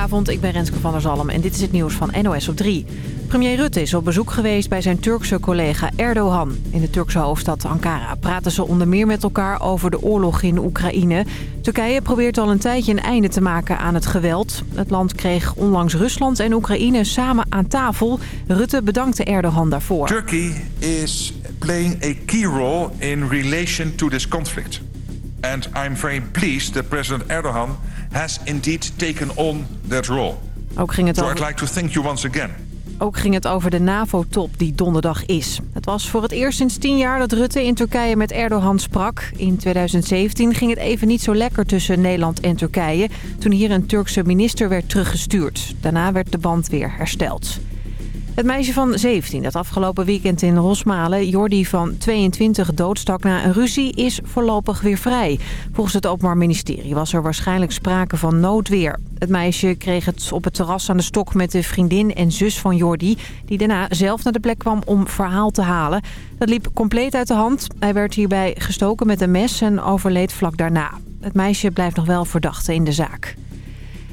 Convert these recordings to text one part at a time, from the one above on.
Goedenavond, ik ben Renske van der Zalm en dit is het nieuws van NOS op 3. Premier Rutte is op bezoek geweest bij zijn Turkse collega Erdogan. In de Turkse hoofdstad Ankara praten ze onder meer met elkaar over de oorlog in Oekraïne. Turkije probeert al een tijdje een einde te maken aan het geweld. Het land kreeg onlangs Rusland en Oekraïne samen aan tafel. Rutte bedankte Erdogan daarvoor. Turkey is playing a key role in relation to this conflict. And I'm very pleased that President Erdogan has indeed taken on that role. Ook ging het so over... I'd like to thank you once again. Ook ging het over de NAVO-top die donderdag is. Het was voor het eerst sinds tien jaar dat Rutte in Turkije met Erdogan sprak. In 2017 ging het even niet zo lekker tussen Nederland en Turkije... toen hier een Turkse minister werd teruggestuurd. Daarna werd de band weer hersteld. Het meisje van 17 dat afgelopen weekend in Rosmalen... Jordi van 22 doodstak na een ruzie is voorlopig weer vrij. Volgens het Openbaar Ministerie was er waarschijnlijk sprake van noodweer. Het meisje kreeg het op het terras aan de stok met de vriendin en zus van Jordi... die daarna zelf naar de plek kwam om verhaal te halen. Dat liep compleet uit de hand. Hij werd hierbij gestoken met een mes en overleed vlak daarna. Het meisje blijft nog wel verdachte in de zaak.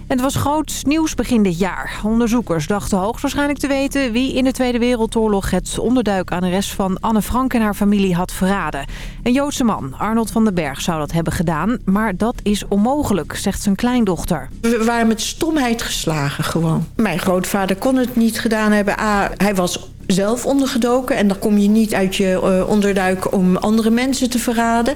Het was groot nieuws begin dit jaar. Onderzoekers dachten hoogstwaarschijnlijk te weten wie in de Tweede Wereldoorlog het onderduik aan de rest van Anne Frank en haar familie had verraden. Een Joodse man, Arnold van den Berg, zou dat hebben gedaan, maar dat is onmogelijk, zegt zijn kleindochter. We waren met stomheid geslagen gewoon. Mijn grootvader kon het niet gedaan hebben. A, hij was zelf ondergedoken en dan kom je niet uit je uh, onderduik om andere mensen te verraden.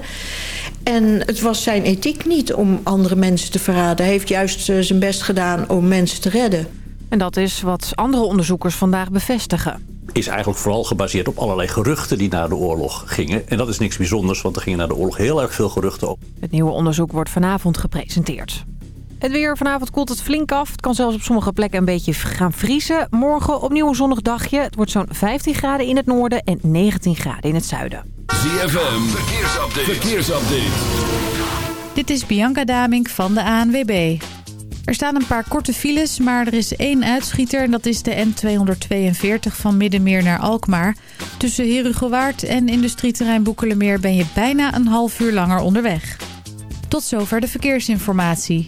En het was zijn ethiek niet om andere mensen te verraden. Hij heeft juist uh, zijn best gedaan om mensen te redden. En dat is wat andere onderzoekers vandaag bevestigen is eigenlijk vooral gebaseerd op allerlei geruchten die na de oorlog gingen. En dat is niks bijzonders, want er gingen na de oorlog heel erg veel geruchten op. Het nieuwe onderzoek wordt vanavond gepresenteerd. Het weer vanavond koelt het flink af. Het kan zelfs op sommige plekken een beetje gaan vriezen. Morgen opnieuw een zonnig dagje. Het wordt zo'n 15 graden in het noorden en 19 graden in het zuiden. ZFM, verkeersupdate. verkeersupdate. Dit is Bianca Damink van de ANWB. Er staan een paar korte files, maar er is één uitschieter... en dat is de N242 van Middenmeer naar Alkmaar. Tussen Herugewaard en industrieterrein Boekelemeer... ben je bijna een half uur langer onderweg. Tot zover de verkeersinformatie.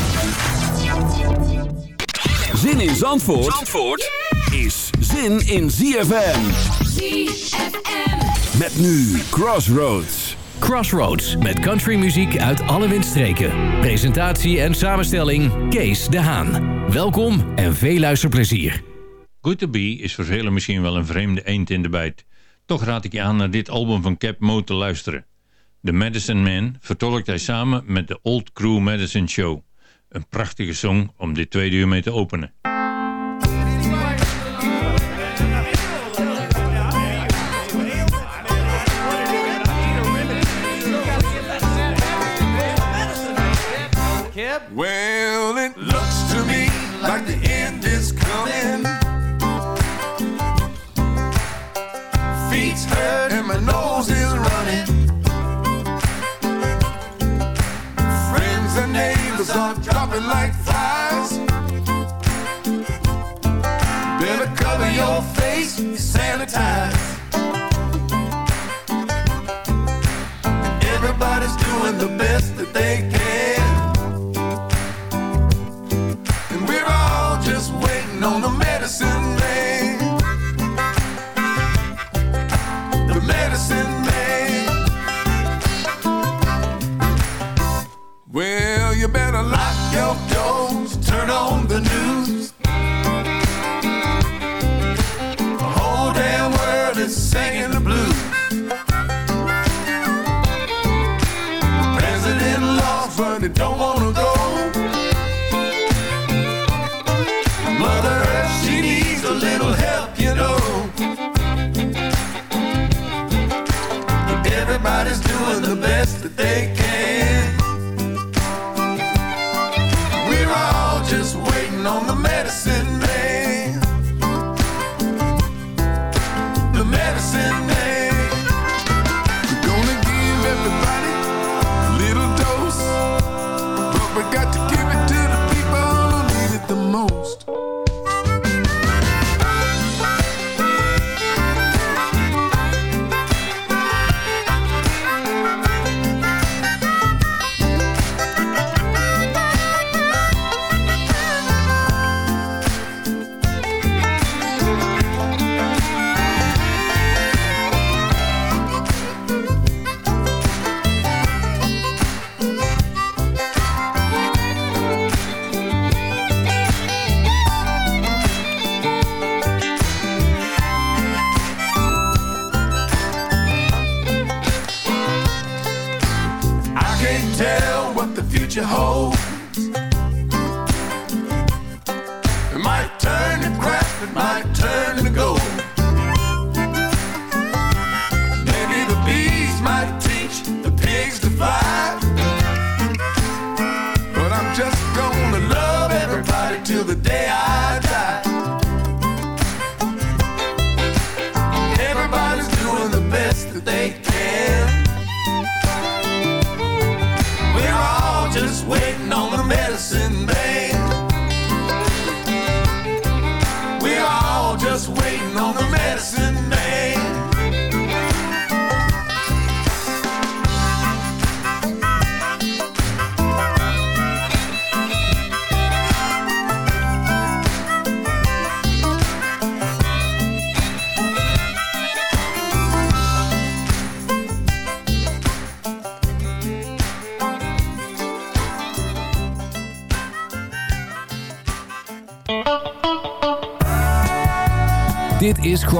Zin in Zandvoort, Zandvoort is zin in ZFM. ZFM. Met nu Crossroads. Crossroads met countrymuziek uit alle windstreken. Presentatie en samenstelling Kees de Haan. Welkom en veel luisterplezier. Good to Be is voor velen misschien wel een vreemde eend in de bijt. Toch raad ik je aan naar dit album van Cap Mo te luisteren. The Medicine Man vertolkt hij samen met de Old Crew Medicine Show. Een prachtige song om dit tweede uur mee te openen. Well, it looks to me like the end is coming. Feet's hurt popping like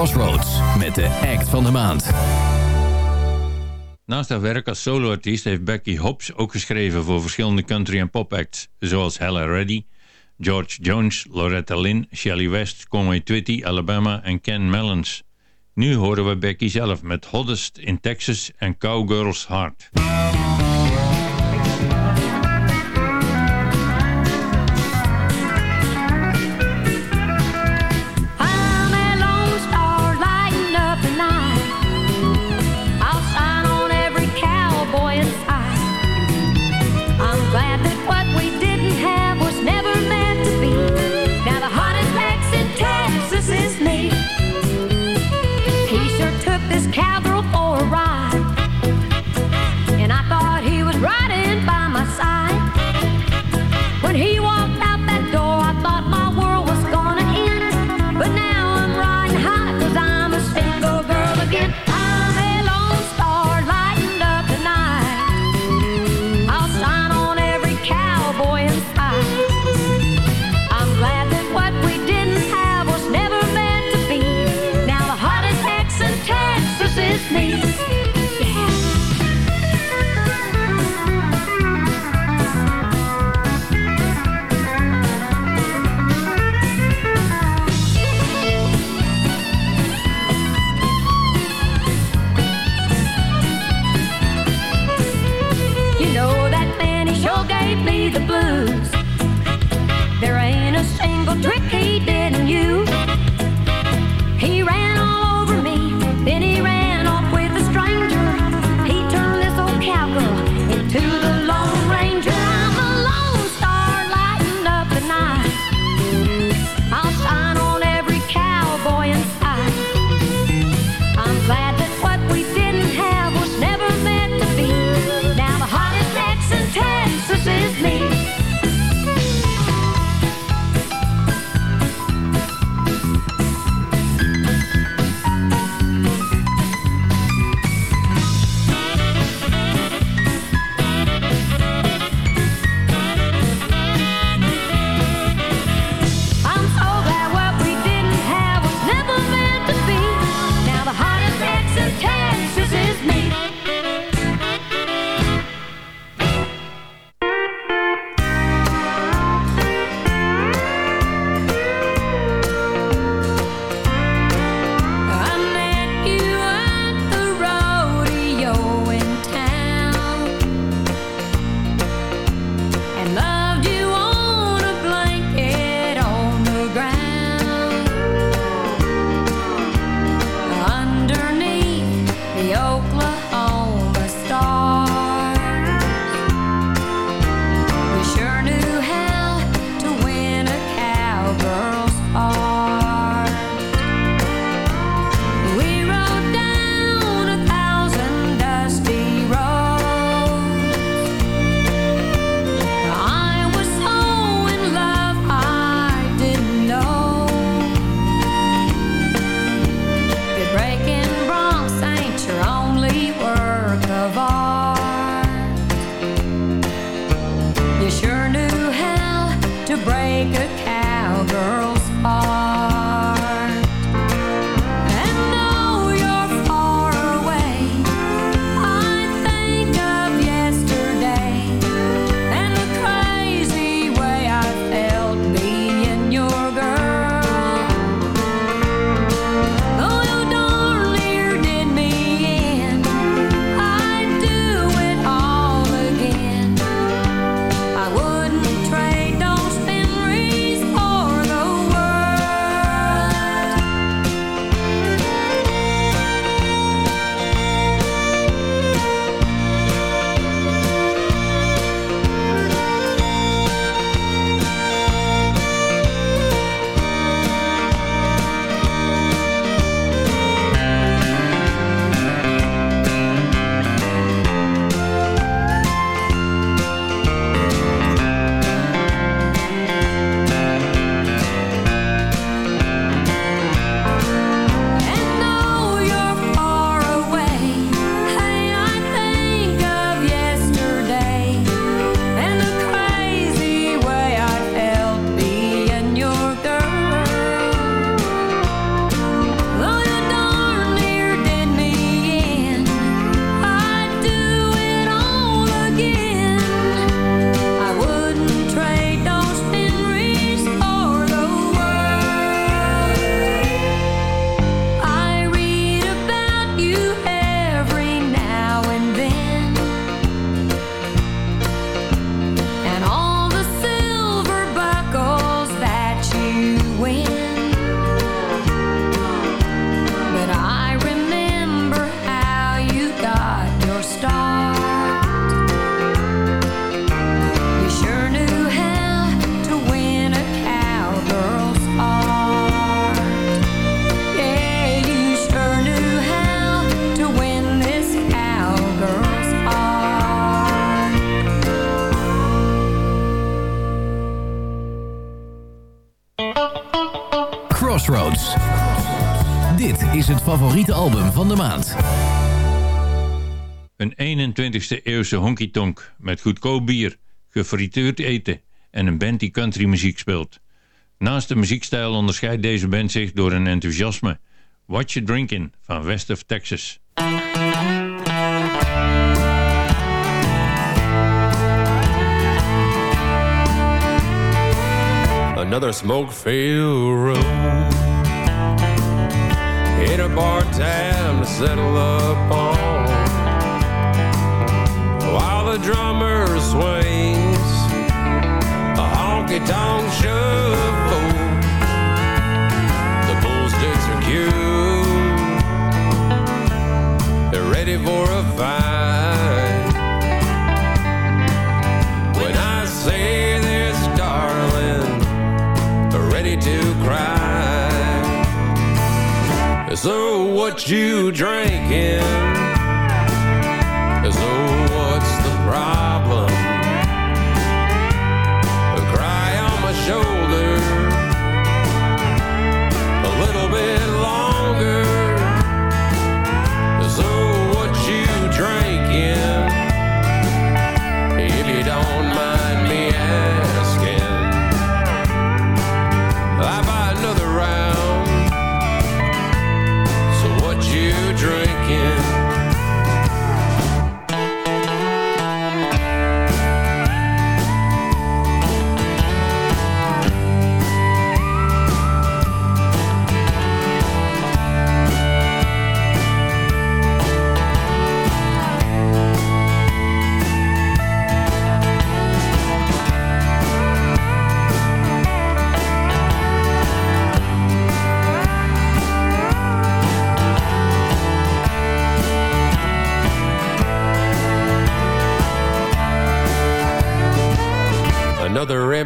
Crossroads met de act van de maand. Naast haar werk als soloartiest heeft Becky Hobbs ook geschreven voor verschillende country- en pop-acts, zoals Hella Reddy, George Jones, Loretta Lynn, Shelley West, Conway Twitty, Alabama en Ken Mellons. Nu horen we Becky zelf met Hottest in Texas en Cowgirl's Heart. Favoriete album van de maand. Een 21ste eeuwse honky-tonk met goedkoop bier, gefrituurd eten en een band die countrymuziek speelt. Naast de muziekstijl onderscheidt deze band zich door een enthousiasme. What You Drinkin' van West of Texas. Another smoke-filled room bar time to settle up on While the drummer swings A honky-tonk shuffle. The bull sticks are cued They're ready for a fight So what you drinking? So what's the problem?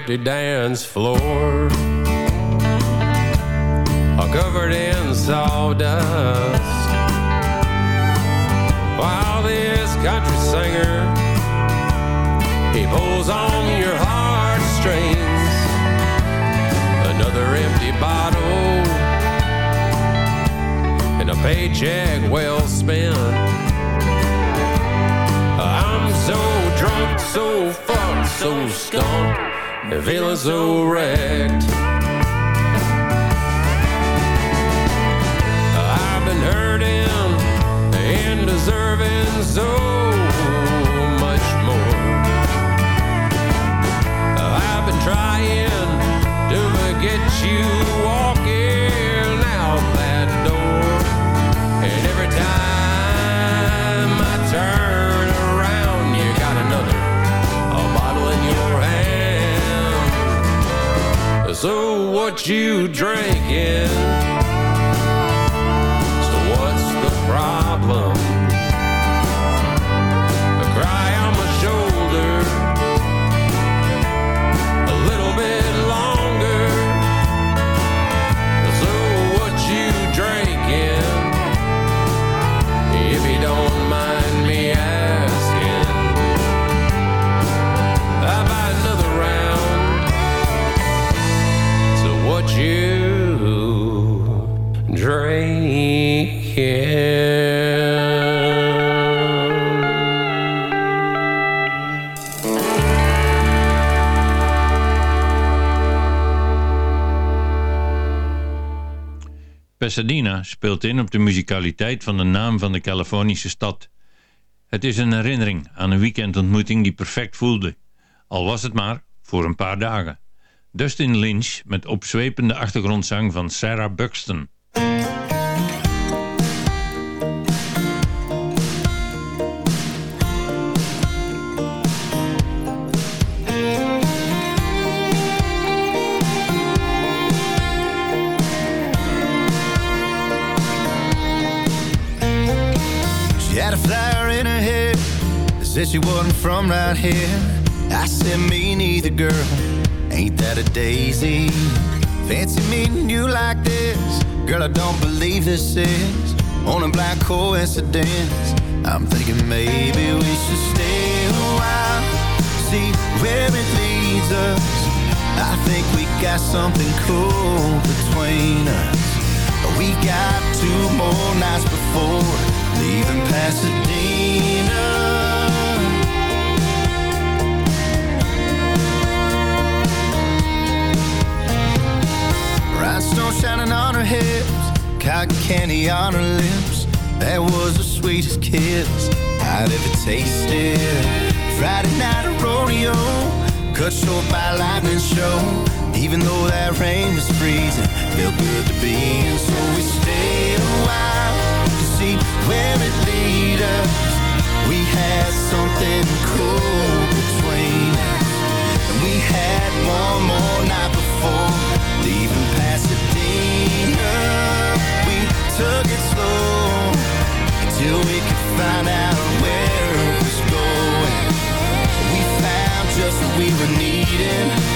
Empty dance floor. All covered in sawdust. While this country singer He pulls on your heartstrings. Another empty bottle And a paycheck well spent. I'm so drunk, so fucked, so stoned, and feeling so wrecked. I've been hurting and deserving so much more. I've been trying to forget you walking So what you drinking? So what's the problem? Pasadena speelt in op de muzikaliteit van de naam van de Californische stad. Het is een herinnering aan een weekendontmoeting die perfect voelde. Al was het maar voor een paar dagen. Dustin Lynch met opzwepende achtergrondzang van Sarah Buxton. Said she wasn't from right here. I said, me neither, girl. Ain't that a daisy? Fancy meeting you like this. Girl, I don't believe this is on a black coincidence. I'm thinking maybe we should stay a while, see where it leads us. I think we got something cool between us. We got two more nights before leaving Pasadena. Rhinestone shining on her hips, cotton candy on her lips. That was the sweetest kiss I'd ever tasted. Friday night at rodeo, cut short by lightning show. Even though that rain was freezing, felt good to be in. So we stayed a while to see where it lead us. We had something cool between us. And we had one bleeding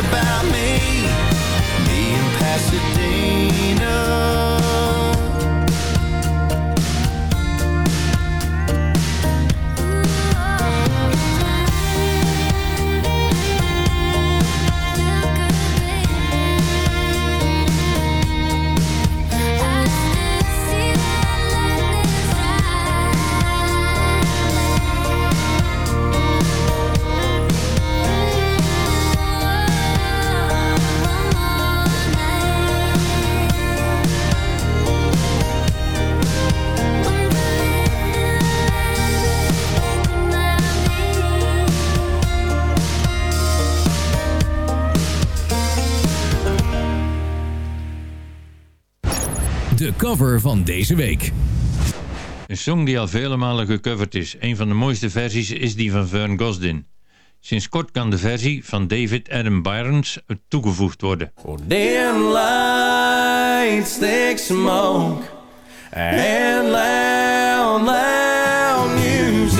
about me, me in Pasadena. Cover van deze week. Een song die al vele malen gecoverd is. Een van de mooiste versies is die van Vern Gosdin. Sinds kort kan de versie van David Adam Byrons toegevoegd worden. Dim lights, thick smoke, and loud, loud music.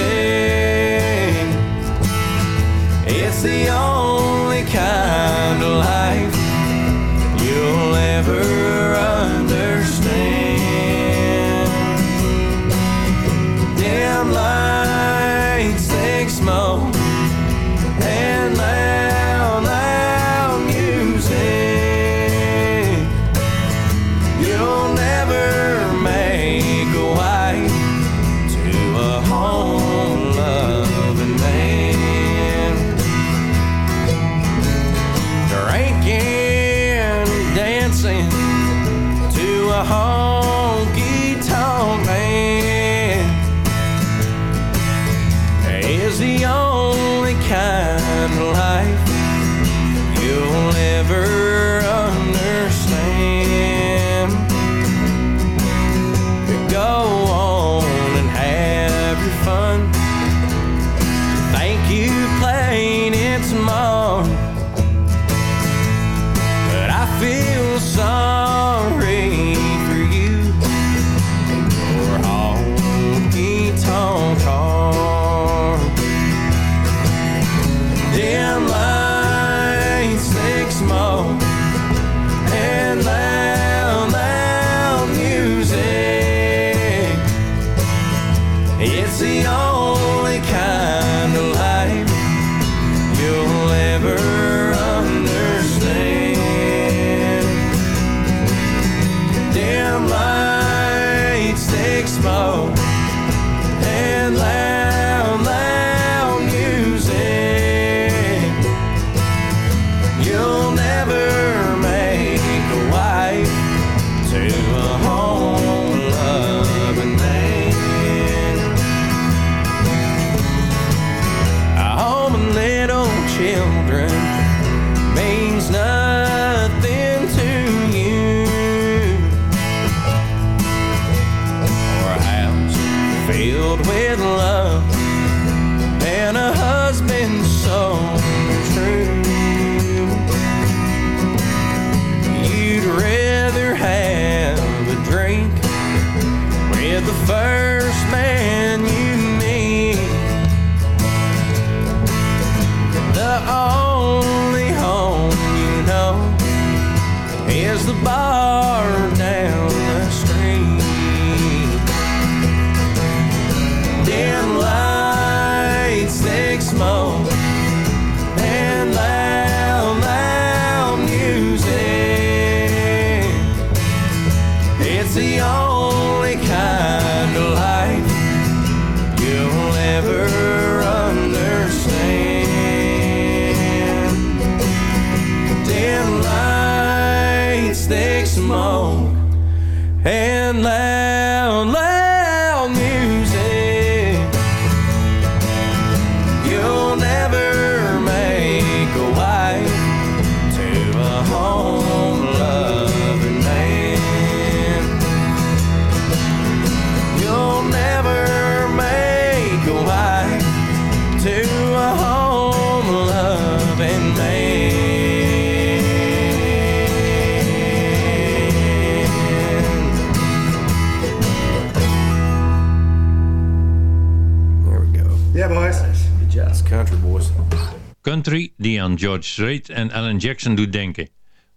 aan George Strait en Alan Jackson doet denken.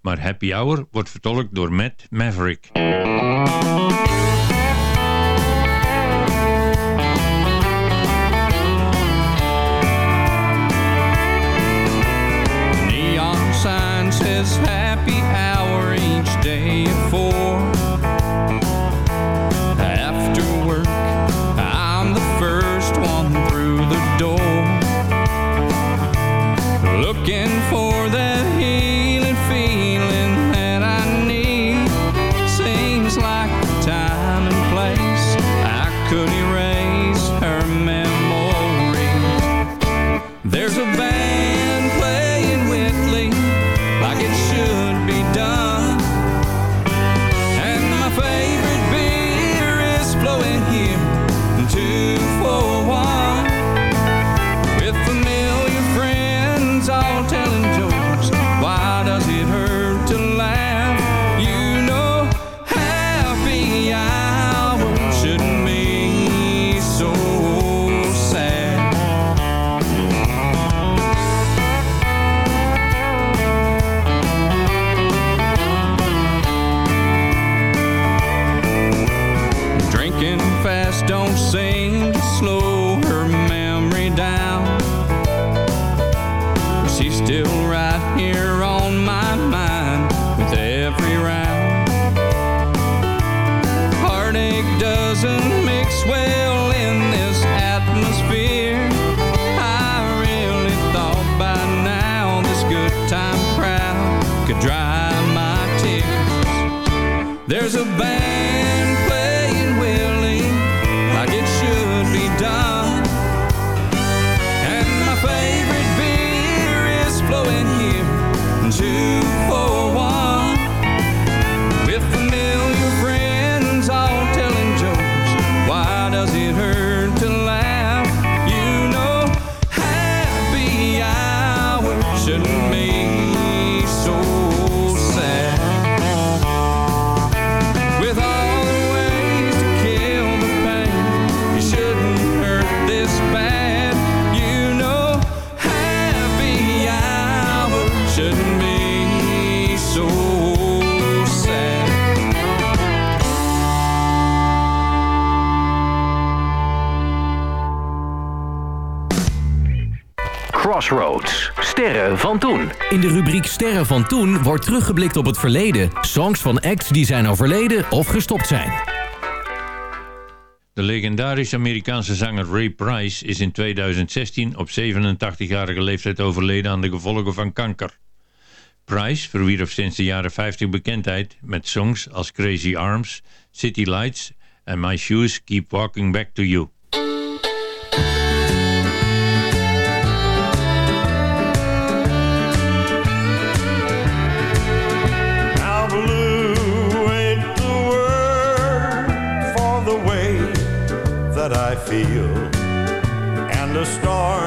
Maar Happy Hour wordt vertolkt door Matt Maverick. Neon van toen wordt teruggeblikt op het verleden. Songs van acts die zijn overleden of gestopt zijn. De legendarische Amerikaanse zanger Ray Price is in 2016 op 87-jarige leeftijd overleden aan de gevolgen van kanker. Price verwierf sinds de jaren 50 bekendheid met songs als Crazy Arms, City Lights en My Shoes Keep Walking Back to You. Feel, and the storms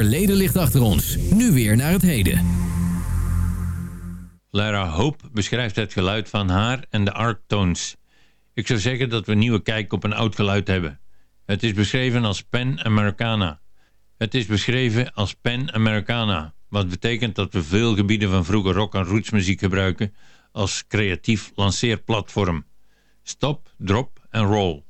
verleden ligt achter ons. Nu weer naar het heden. Lara Hope beschrijft het geluid van haar en de Arctones. Ik zou zeggen dat we een nieuwe kijk op een oud geluid hebben. Het is beschreven als Pen Americana. Het is beschreven als Pen Americana, wat betekent dat we veel gebieden van vroeger rock- en rootsmuziek gebruiken als creatief lanceerplatform. Stop, drop en roll.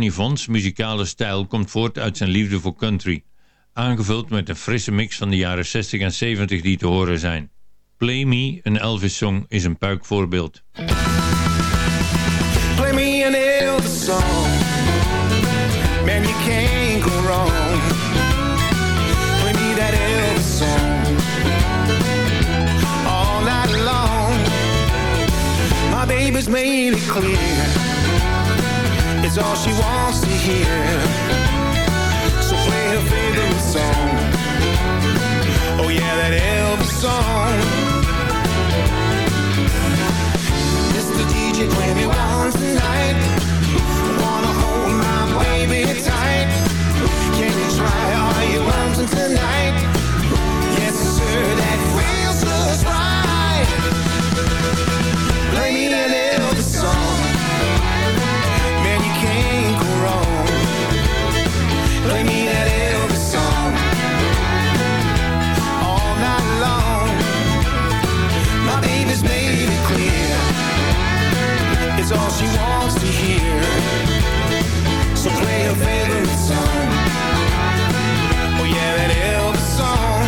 Anthony Vons muzikale stijl komt voort uit zijn liefde voor country, aangevuld met een frisse mix van de jaren 60 en 70 die te horen zijn. Play Me, een Elvis-song, is een puikvoorbeeld. Play me an Elvis song. Man, you can't go wrong. Play me that Elvis song. All long. My baby's made it clear. is all she wants to hear. So play her favorite song. Oh yeah, that Elvis song. Mr. DJ, play me one tonight. Wanna hold my baby tight. Can you try all your arms tonight? Yes, sir, that Her favorite song. Oh yeah, that Elvis song.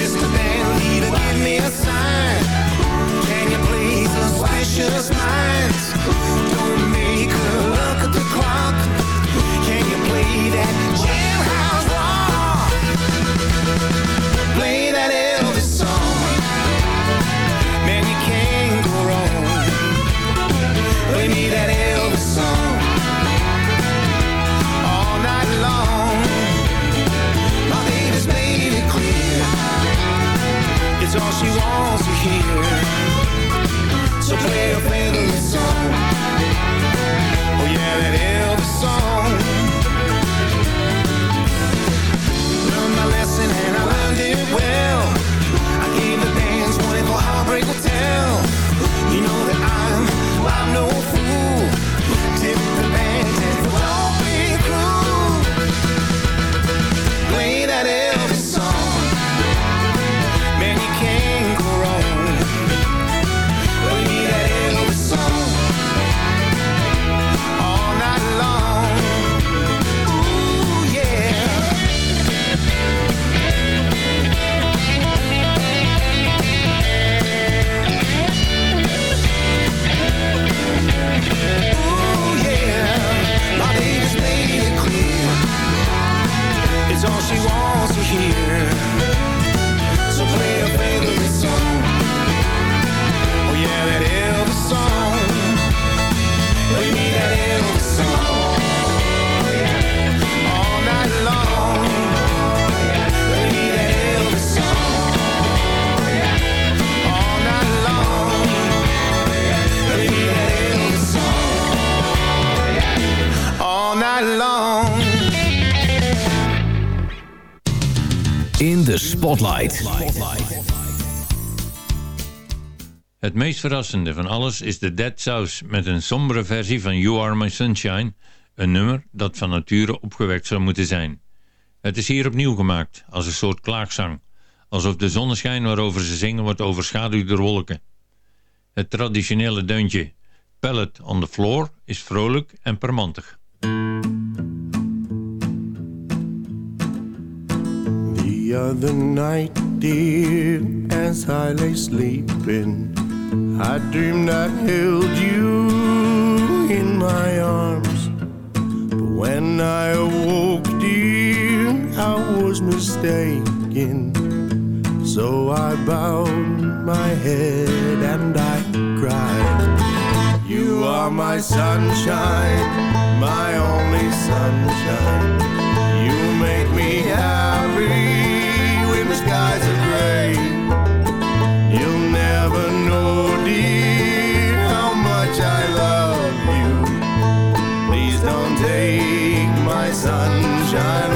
Mr. Bandleader, give me a sign. Can you play suspicious minds? Don't make her look at the clock. Can you play that jailhouse It's all she wants to hear. So play her favorite Het meest verrassende van alles is de Dead South met een sombere versie van You Are My Sunshine, een nummer dat van nature opgewekt zou moeten zijn. Het is hier opnieuw gemaakt, als een soort klaagzang, alsof de zonneschijn waarover ze zingen wordt overschaduwd door wolken. Het traditionele deuntje Pallet on the Floor is vrolijk en permantig. The other night, dear, as I lay sleeping, I dreamed I held you in my arms. But when I awoke, dear, I was mistaken. So I bowed my head and I cried. You are my sunshine, my only sunshine. You make me happy sunshine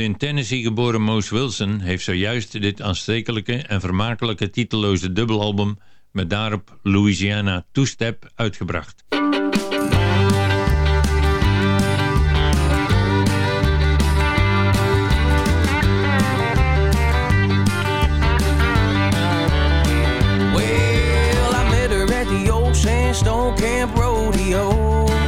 De in Tennessee geboren Moose Wilson heeft zojuist dit aanstekelijke en vermakelijke titelloze dubbelalbum met daarop Louisiana Two Step uitgebracht. Well, I met her at the old Sandstone Camp Rodeo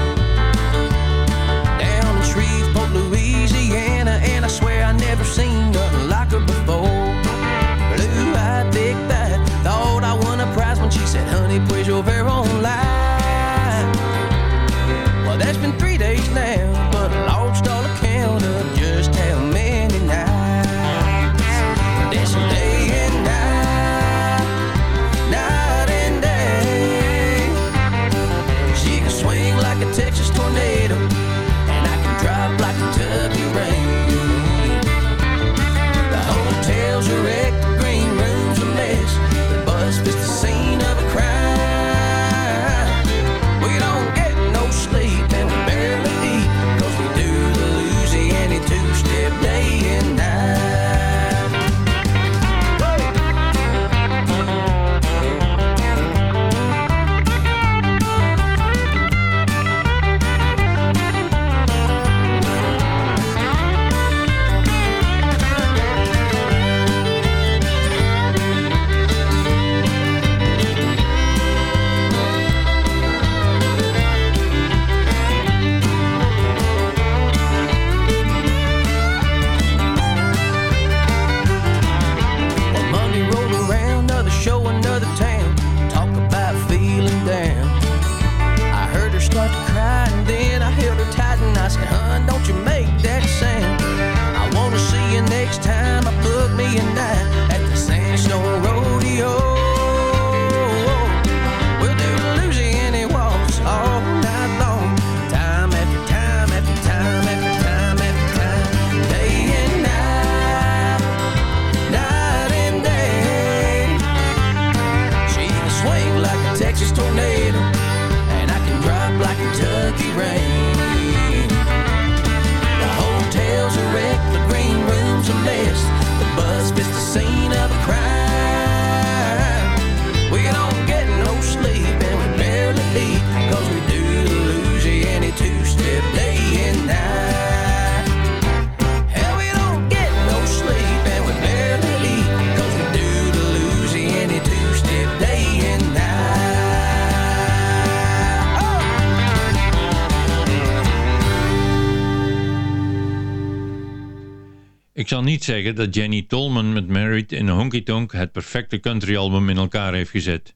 zal niet zeggen dat Jenny Tolman met Married in Honky Tonk het perfecte countryalbum in elkaar heeft gezet.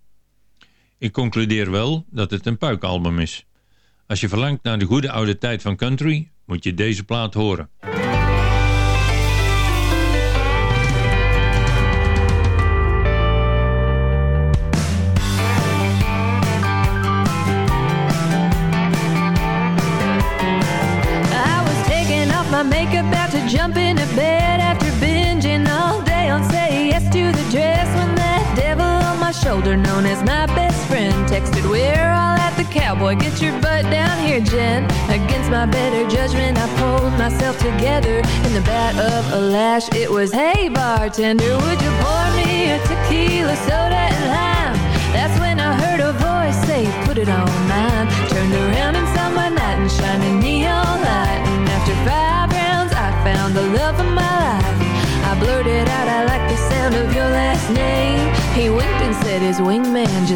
Ik concludeer wel dat het een puikalbum is. Als je verlangt naar de goede oude tijd van country, moet je deze plaat horen. I was taking my makeup, to jump shoulder, known as my best friend, texted, We're all at the cowboy. Get your butt down here, Jen. Against my better judgment, I pulled myself together in the bat of a lash. It was, Hey, bartender, would you pour me a tequila soda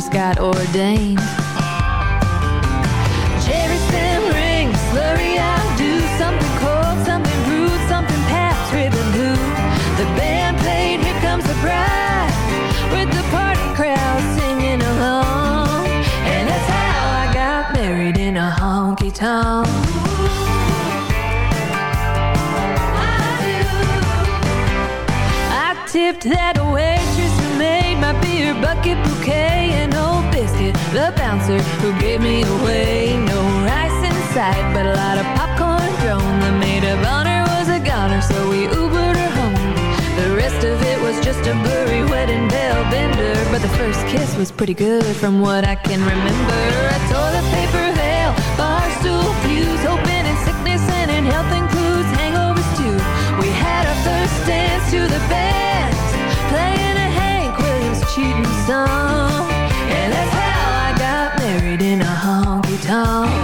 just got ordained. Cherry stem ring, slurry, I'll do something cold, something rude, something past ribbon blue. The band played Here Comes the Bride with the party crowd singing along. And that's how I got married in a honky tonk. I tipped that rest of it was just a blurry wedding bell bender, but the first kiss was pretty good from what I can remember. A toilet paper veil, bar stool pews, hoping in sickness and in health includes hangovers too. We had our first dance to the band, playing a Hank Williams cheating song. And that's how I got married in a honky tonk.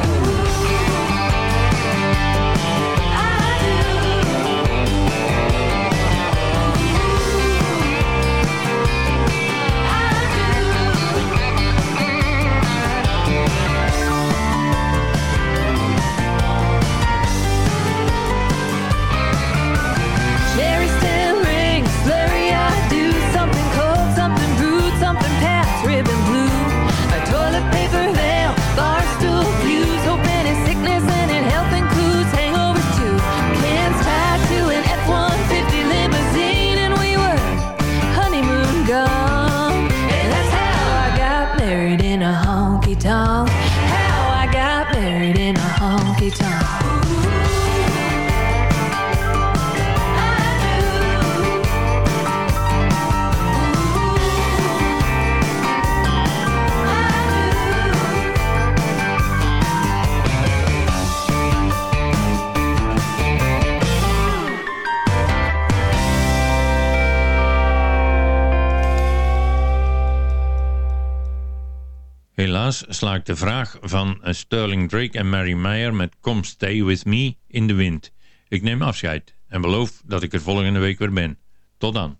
Slaakt de vraag van eh, Sterling Drake en Mary Meyer met Come Stay With Me in de wind. Ik neem afscheid en beloof dat ik er volgende week weer ben. Tot dan.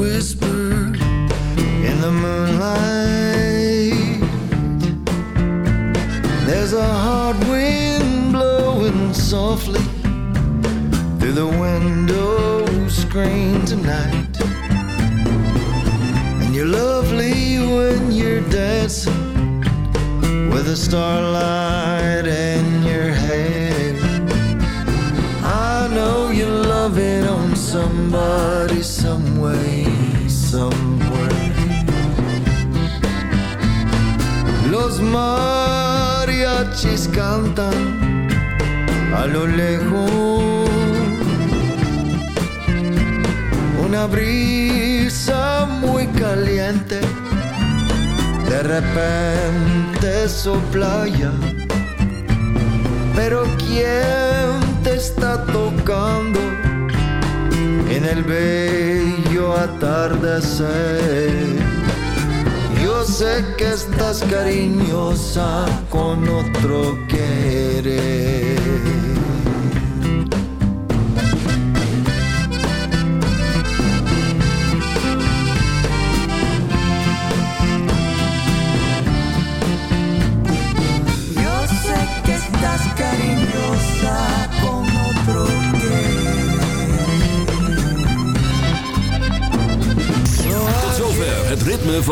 Whisper in the moonlight. There's a hard wind blowing softly through the window screen tonight. And you're lovely when you're dancing with the starlight mariachis cantan a lo lejos. Una brisa muy caliente de repente sopla ya. Pero ¿quién te está tocando en el bello atardecer? Sé que estás cariñosa con otro querer.